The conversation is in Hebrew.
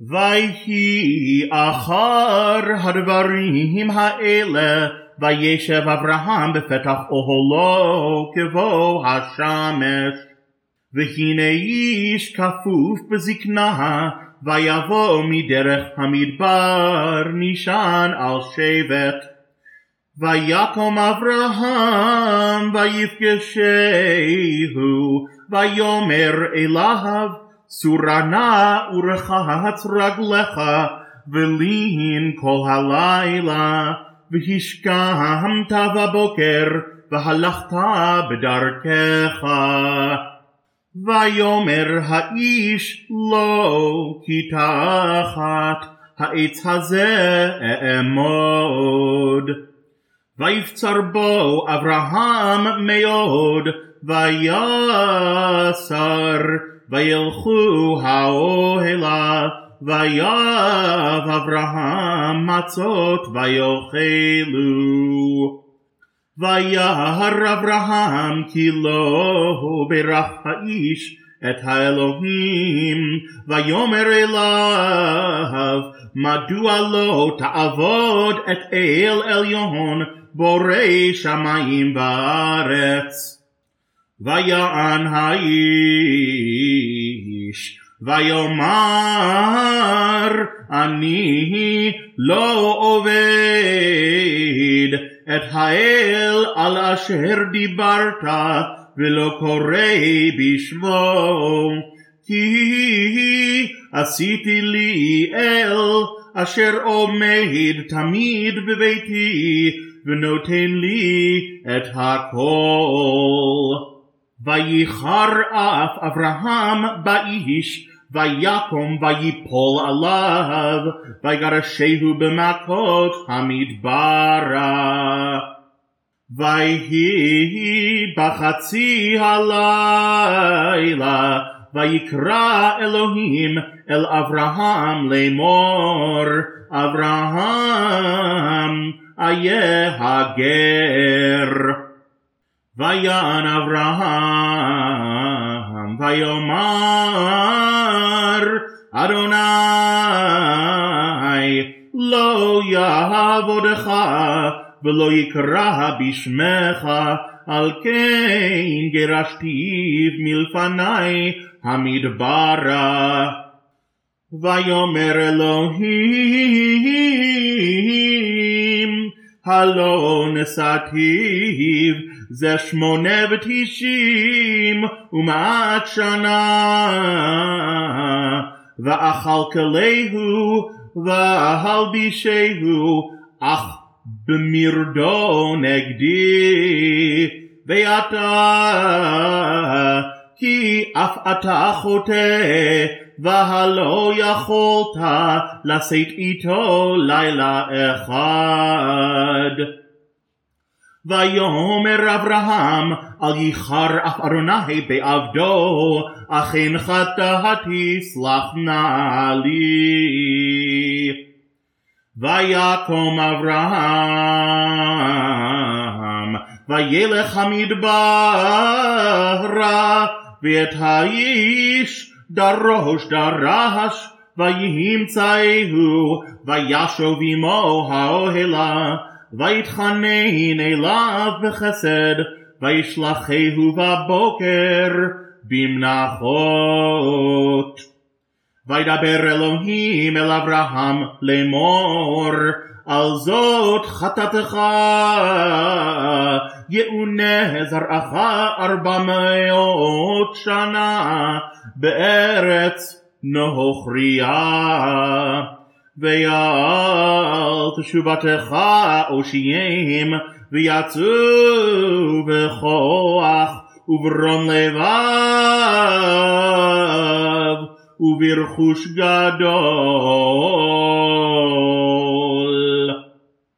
ויהי אחר הדברים האלה, וישב אברהם בפתח אוהלו כבוא השמש. והנה איש כפוף בזקנה, ויבוא מדרך המדבר, נשען על שבט. ויקום אברהם, ויפגשהו, ויאמר אליו, צורה נא ורחץ רגלך, ולין כל הלילה, והשכמת בבוקר, והלכת בדרכך. ויאמר האיש לא כי תחת העץ הזה אעמוד. ויפצר בו אברהם מאוד, ויסר, וילכו האוהלה, ויב אברהם מצות ויאכלו. וירא אברהם כי לא ברך האיש את האלוהים, ויאמר אליו, מדוע לא תעבוד את אל עליון, בורא שמיים וארץ. ויען האיש, ויאמר אני לא עובד את האל על אשר דיברת ולא קורא בשמו כי עשיתי לי אל אשר עומד תמיד בביתי ונותן לי את הכל. וייחר אף אברהם באיש ויקום ויפול עליו ויגרשהו במכות המדברה. ויהי בחצי הלילה ויקרא אלוהים אל אברהם לאמור אברהם איה הגר ויען אברהם ויאמר אדוני לא יעבודך ולא יקרא בשמך על כן גירשתיו מלפני המדברה ויאמר אלוהים הלא נשאתיו זה שמונה ותשעים ומעט שנה. ואכלכלהו והלבישהו אך במרדו נגדי. ואתה כי אף אתה חוטא והלא יכולת לשאת איתו לילה אחד. ויאמר אברהם אל ייחר אף אדוני בעבדו אכן חטאתי סלח נא לי. ויקום אברהם וילך המדברה ואת האיש דרוש דרש וימצאהו וישוב עמו האוהלה ויתחנן אליו בחסד וישלחהו בבוקר במנחות. וידבר אלוהים אל אברהם לאמור על זאת חטאתך יאונה זרעך ארבע מאות שנה בארץ נוכריה. ויעל תשובתך אושיים ויצאו בכוח וברון לבב וברכוש גדול